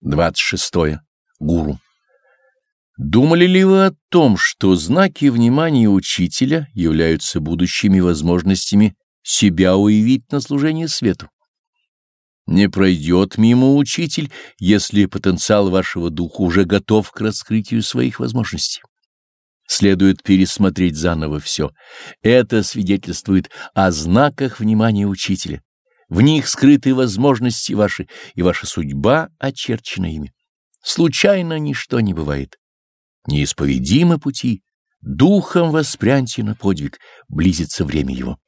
26. Гуру. Думали ли вы о том, что знаки внимания учителя являются будущими возможностями себя уявить на служение свету? Не пройдет мимо учитель, если потенциал вашего духа уже готов к раскрытию своих возможностей. Следует пересмотреть заново все. Это свидетельствует о знаках внимания учителя в них скрыты возможности ваши, и ваша судьба очерчена ими. Случайно ничто не бывает. Неисповедимы пути, духом воспряньте на подвиг, близится время его.